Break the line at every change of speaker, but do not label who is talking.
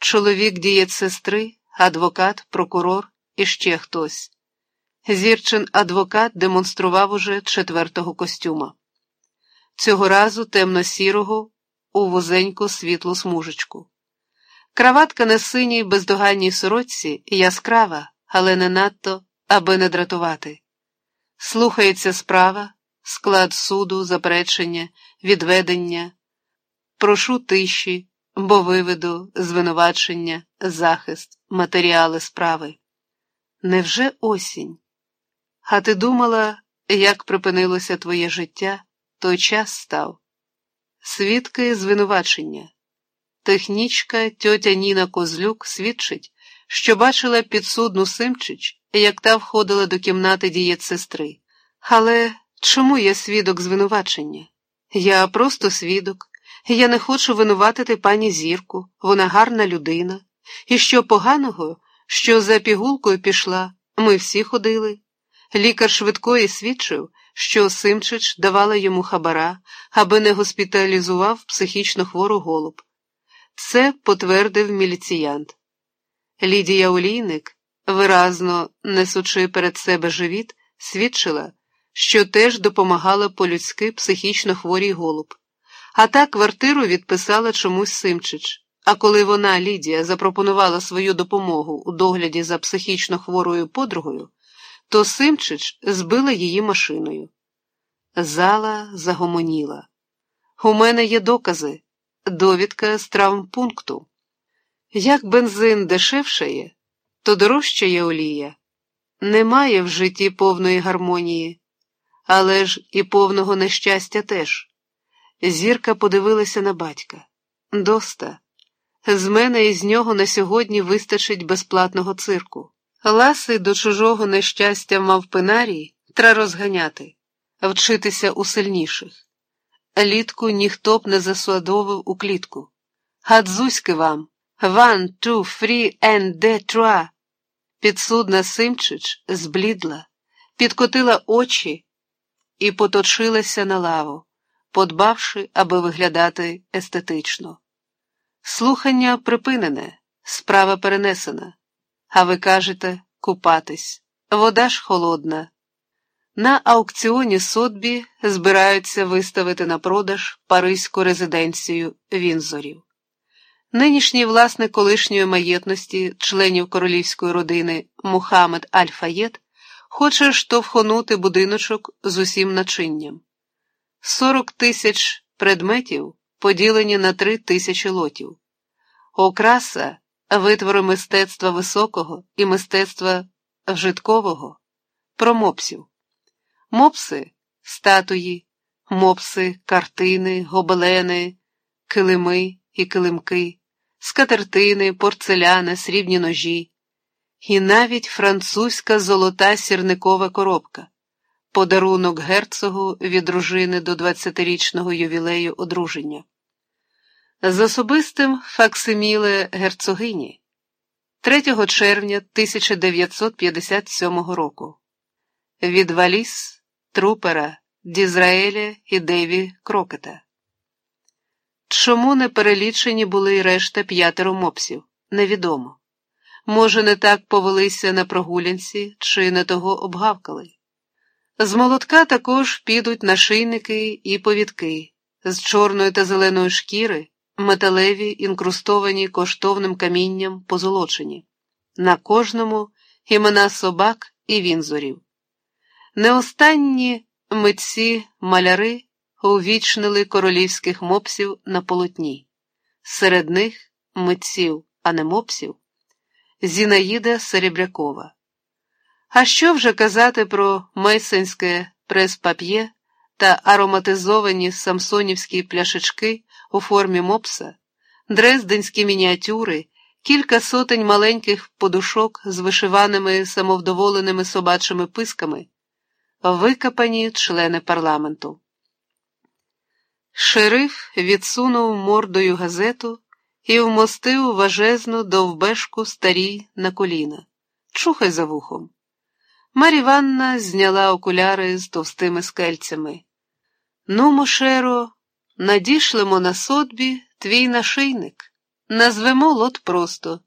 чоловік дієць сестри, адвокат, прокурор і ще хтось. Зірчин адвокат демонстрував уже четвертого костюма. Цього разу темно-сірого у вузеньку світлу смужечку. Краватка на синій бездоганній сорочці яскрава, але не надто, аби не дратувати. Слухається справа, склад суду, заперечення, відведення. Прошу тиші, бо виведу звинувачення, захист, матеріали справи. Невже осінь? А ти думала, як припинилося твоє життя, той час став? Свідки звинувачення. Технічка тьотя Ніна Козлюк свідчить, що бачила підсудну Симчич, як та входила до кімнати дієт сестри. Але чому я свідок звинувачення? Я просто свідок. Я не хочу винуватити пані Зірку, вона гарна людина. І що поганого, що за пігулкою пішла, ми всі ходили. Лікар швидкої свідчив, що Симчич давала йому хабара, аби не госпіталізував психічно хвору голуб. Це потвердив міліціянт. Лідія Олійник, виразно несучи перед себе живіт, свідчила, що теж допомагала по-людськи психічно хворій голуб. А та квартиру відписала чомусь Симчич. А коли вона, Лідія, запропонувала свою допомогу у догляді за психічно хворою подругою, то Симчич збила її машиною. Зала загомоніла. У мене є докази, довідка з травмпункту. Як бензин дешевшає, то дорожчає олія. Немає в житті повної гармонії, але ж і повного нещастя теж. Зірка подивилася на батька. Доста. З мене і з нього на сьогодні вистачить безплатного цирку. Ласий до чужого нещастя мав пинарій тра розганяти, вчитися у сильніших. Літку ніхто б не засладовив у клітку. Гадзуськи вам. One, two, three, and de trois. Підсудна Симчич зблідла, підкотила очі і поточилася на лаву, подбавши, аби виглядати естетично. Слухання припинене, справа перенесена. А ви кажете купатись, вода ж холодна. На аукціоні Сотбі збираються виставити на продаж паризьку резиденцію Вінзорів. Нинішній власник колишньої маєтності, членів королівської родини Мухаммед Аль-Фаєд хоче штовхонути будиночок з усім начинням. 40 тисяч предметів поділені на 3 тисячі лотів. Окраса витвори мистецтва високого і мистецтва вжиткового, про мопсів. Мопси статуї, мопси, картини, гобелени, килими і килимки, скатертини, порцеляни, срібні ножі, і навіть французька золота сірникова коробка, подарунок герцогу від дружини до 20-річного ювілею одруження. З особистим факсиміле герцогині 3 червня 1957 року від Валіс, Трупера, Дізраеля і Дейві Крокета. Чому не перелічені були й решта п'ятеро мопсів? Невідомо. Може, не так повелися на прогулянці чи не того обгавкали. З молотка також підуть нашийники і повідки з чорної та зеленої шкіри металеві, інкрустовані коштовним камінням позолочені, на кожному імена собак і вінзорів. Не останні митці маляри увічнили королівських мопсів на полотні, серед них митців, а не мопсів, Зінаїда Серебрякова. А що вже казати про мейсенське прес-пап'є та ароматизовані самсонівські пляшечки у формі мопса, дрезденські мініатюри, кілька сотень маленьких подушок з вишиваними самовдоволеними собачими писками, викопані члени парламенту. Шериф відсунув мордою газету і вмостив важезну довбешку старій на коліна. Чухай за вухом. Марі Ванна зняла окуляри з товстими скельцями. Ну, Мошеро, надішлемо на сотбі твій нашийник. Назвемо лот просто